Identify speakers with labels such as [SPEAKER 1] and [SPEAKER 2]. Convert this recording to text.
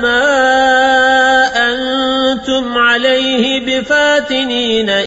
[SPEAKER 1] ما أنتم عليه بفاتنين